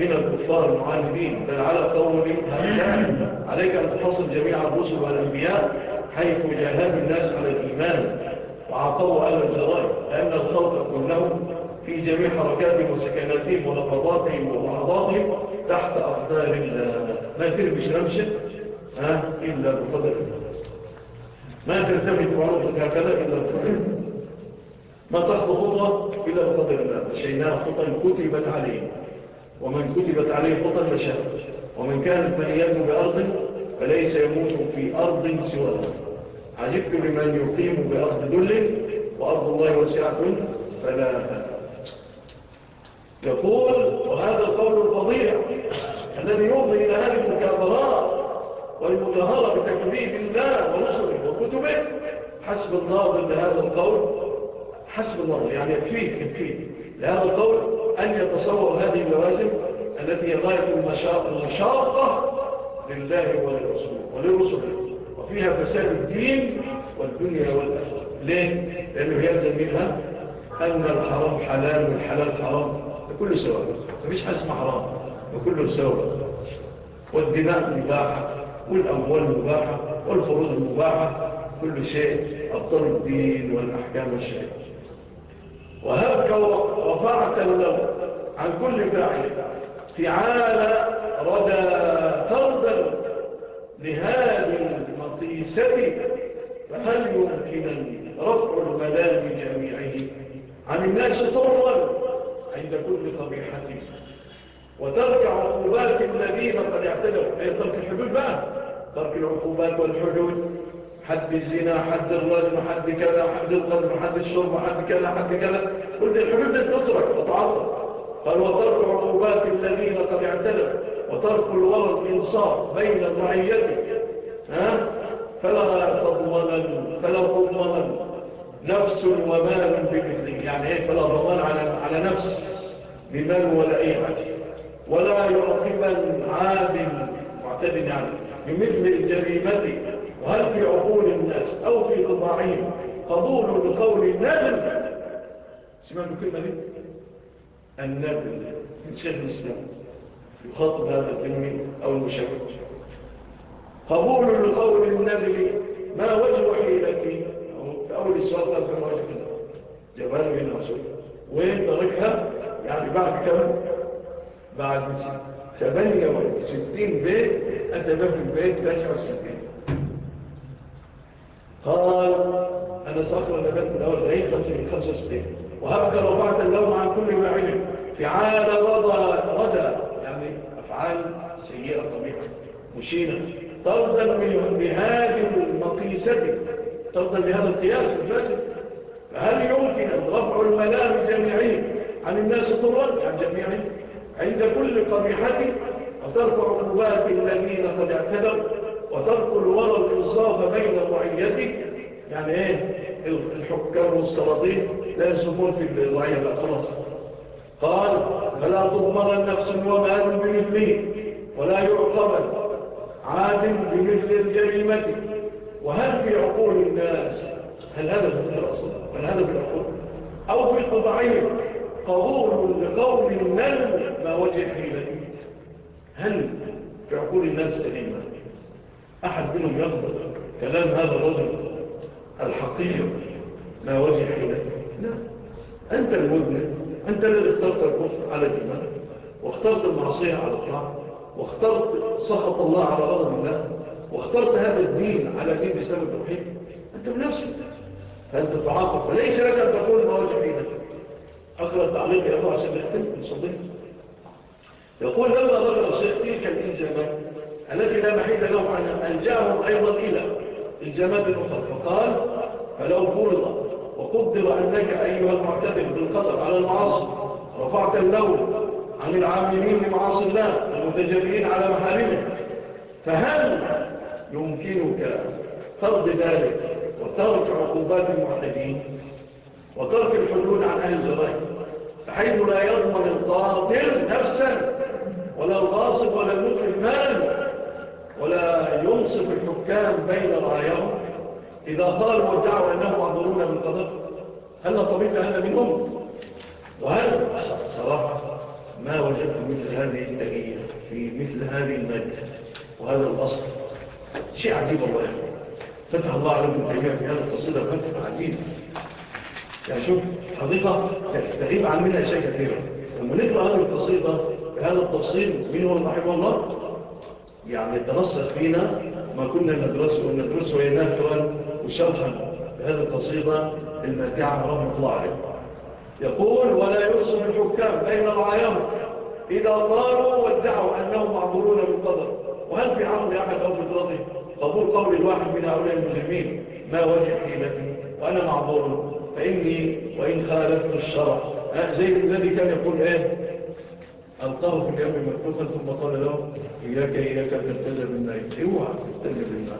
من الكفار المعاندين بل على قول هؤلاء. عليك أن تحصل جميع الرسل والأنبياء حيث جاهدوا الناس على الإيمان وعطوا على الجرائم لأن الخلق كلهم في جميع حركاتهم وسكناتهم ولفظاتهم ومعضاتهم تحت أقدار الله. ما ترمش رمشة إلا بقدر الله ما ترتمي بعنوطك هكذا إلا بقدر الله ما تخطو خطوة إلا بقدر الله فشيناها خطا كتبت عليه ومن كتبت عليه خطا فشاء. ومن كانت منيته بأرض فليس يموت في أرض سواها عجبت لمن يقيم بأرض دل وأرض الله وسعة فلا يقول وهذا القول الفضيع الذي يوضي إلى هذه المكابرات والمجاهرة بتكذيب الله ورسله وكتبه. حسب الناظر لهذا القول حسب النظر يعني يكفيه يكفيه. لهذا القول أن يتصور هذه اللوازم التي هي غاية المشاقة لله وللرسول وللرسول وفيها فساد الدين والدنيا والآخرة. ليه؟ لأنه يلزم منها أن الحرام حلال والحلال حرام بكل سواء. مفيش حاجة اسمها حرام بكل سواء. والدماء مباحة والأموال مباحة والفروض مباحة كل شيء أبطل الدين والأحكام والشيء وهبك رفعت له عن كل فاعل فعال رجى طردا لهذه المطيسة فهل يمكن رفع الملام جميعه عن الناس طرا عند كل قبيحة وترك عقوبات الذين قد اعتدوا. هي ترك الحدود بقى. ترك العقوبات والحدود. حد الزنا حد الرجم حد كذا حد القدم حد الشرب حد كذا حد كذا. كل الحدود تترك وتعطل. قال وترك عقوبات الذين قد اعتدوا وترك الورى الإنصاف بين الرعية. ها؟ فلا تضمن فلا تضمن نفس ومال بمثله. يعني إيه؟ فلا ضمان على على نفس بمال ولا أي حاجة. ولا يعقبا عادل معتدل يعني. بمثل الجريمة وهل في عقول الناس أو في قطاعهم قبول لقول النبل سمعت كلمة دي؟ النبل من شيخ الإسلام يخاطب هذا الكلمة أو المشاكل قبول لقول النبل ما وجه حيلتي في أول السؤال قال كما وجه جبال بن رسول وين تركها يعني بعد كم؟ بعد 68 بيت. أتى باب البيت 69 قال أنا سأقرأ النبات من أول غير 65 وهبك رفعت اللوم عن كل ما علم. فعال رضى رضى يعني أفعال سيئة طبيعة. مشينة طردا بهذه المقيسة. طردا بهذا القياس الفاسد. فهل يمكن رفع الملام جميعين عن الناس طرا عن جميعهم عند كل قبيحة وترك عقوبات الذين قد اعتدوا. وترك الورى الإنصاف بين الرعية يعني إيه؟ الحكام والسلاطين لا يسمون في الرعية لا خلاص. قال فلا تضمن النفس ومال بمثله ولا يعقبل عاد بمثل الجريمة. وهل في عقول الناس هل هذا في الأصل؟ هل هذا في العقول؟ أو في الطبعين قبول لقول النلم ما وجه حيلته هل في عقول الناس سليمة أحد منهم يقبل كلام هذا الرجل الحقيقي ما وجه حيلته لا. أنت المذنب. أنت الذي اخترت الكفر على الإيمان واخترت المعصية على الطاعة واخترت سخط الله على غضب الله واخترت هذا الدين على دين إسلام التوحيد. أنت بنفسك. فأنت تعاقب. فليس لك أن تقول ما وجه حيلتك أقرأ التعليق يا أبو نصدق يقول لما ذكر الشيخ تلك الإلزامات. التي لا محيد لهم عنها ألجاهم أيضا إلى إلزامات أخرى فقال فلو فرض وقدر أنك أيها المعتبر بالقدر على المعاصي رفعت اللوم عن العاملين لمعاصي الله المتجرين على محارمه فهل يمكنك فرض ذلك وترك عقوبات المعتدين وترك الحدود عن أهل الزرائم بحيث لا يضمن القاتل نفسا ولا الغاصب ولا المتلف مال ولا ينصف الحكام بين رعايهم إذا قالوا وادعوا أنهم معذرون من قدر هل طبيب هذا منهم؟ وهل؟ صراحة ما وجدت مثل هذه التغيير في مثل هذه المادة وهذا الأصل. شيء عجيب الله فتح الله ابن تيمية في هذا التصير فتح عجيب. يعني شوف حقيقة تغيب عن منها أشياء كثيرة لما نقرأ هذه القصيدة بهذا التفصيل منه رحمه الله؟ يعني يتنصر فينا ما كنا ندرسه وندرسه نافرا وشرحا بهذه القصيدة الماتعة رحمة الله عليه. يقول ولا يرسل الحكام بين رعايهم إذا قالوا وادعوا أنهم معذورون بالقدر. وهل في عقل أحد أو فطرته؟ قبول قول الواحد من هؤلاء المجرمين ما وجه حيلتي؟ وأنا معذور فإني وإن خالفت الشرع. زي الذي كان يقول إيه؟ ألقاه في اليوم مكتوفا ثم قال له إياك إياك تبتدى بالماء اوعى تبتدى بالماء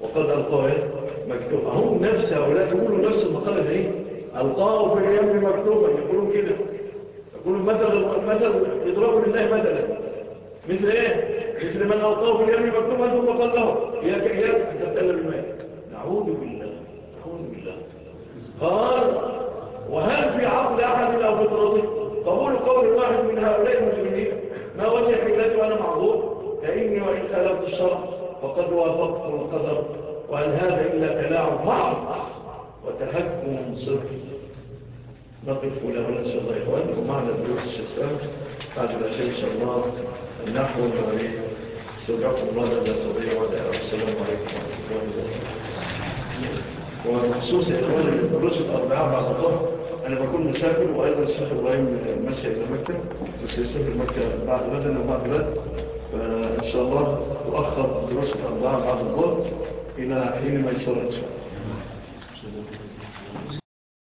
وقد ألقاه إيه؟ مكتوفا هم نفس هؤلاء يقولوا نفس المقالة دي. ألقاه في اليوم مكتوفا يقولون كده. يقولوا مثل مثل يضربوا لله مثلا مثل إيه؟ مثل من ألقاه في اليوم مكتوفا ثم قال له إياك إياك تبتدى بالماء نعوذ بالله نعوذ بالله. قال وهل في عقل أحد أو فطرته قبول قول واحد من هؤلاء المسلمين ما وجه حيلته وأنا معذور؟ فإني خالفت الشرع فقد وافقت القدر وأن هذا إلا تلاعب بعض وتهكم صرف نقف إلى هنا إن شاء الله إخوان ومعنا الدروس الشتان بعد الأخير إن شاء الله النحو المعرفة سبحكم الله لدى الطبيعة والسلام عليكم ورحمة الله وبركاته. وبخصوص إخوان الدروس الأربعاء بعد الظهر أنا بكون مسافر وأيضا الشيخ إبراهيم ماشي إلى مكة بس يسافر مكة بعد غدا وبعد غد. فإن شاء الله تؤخر دروس الأربعاء بعد الظهر إلى حين ما يصير إن شاء الله.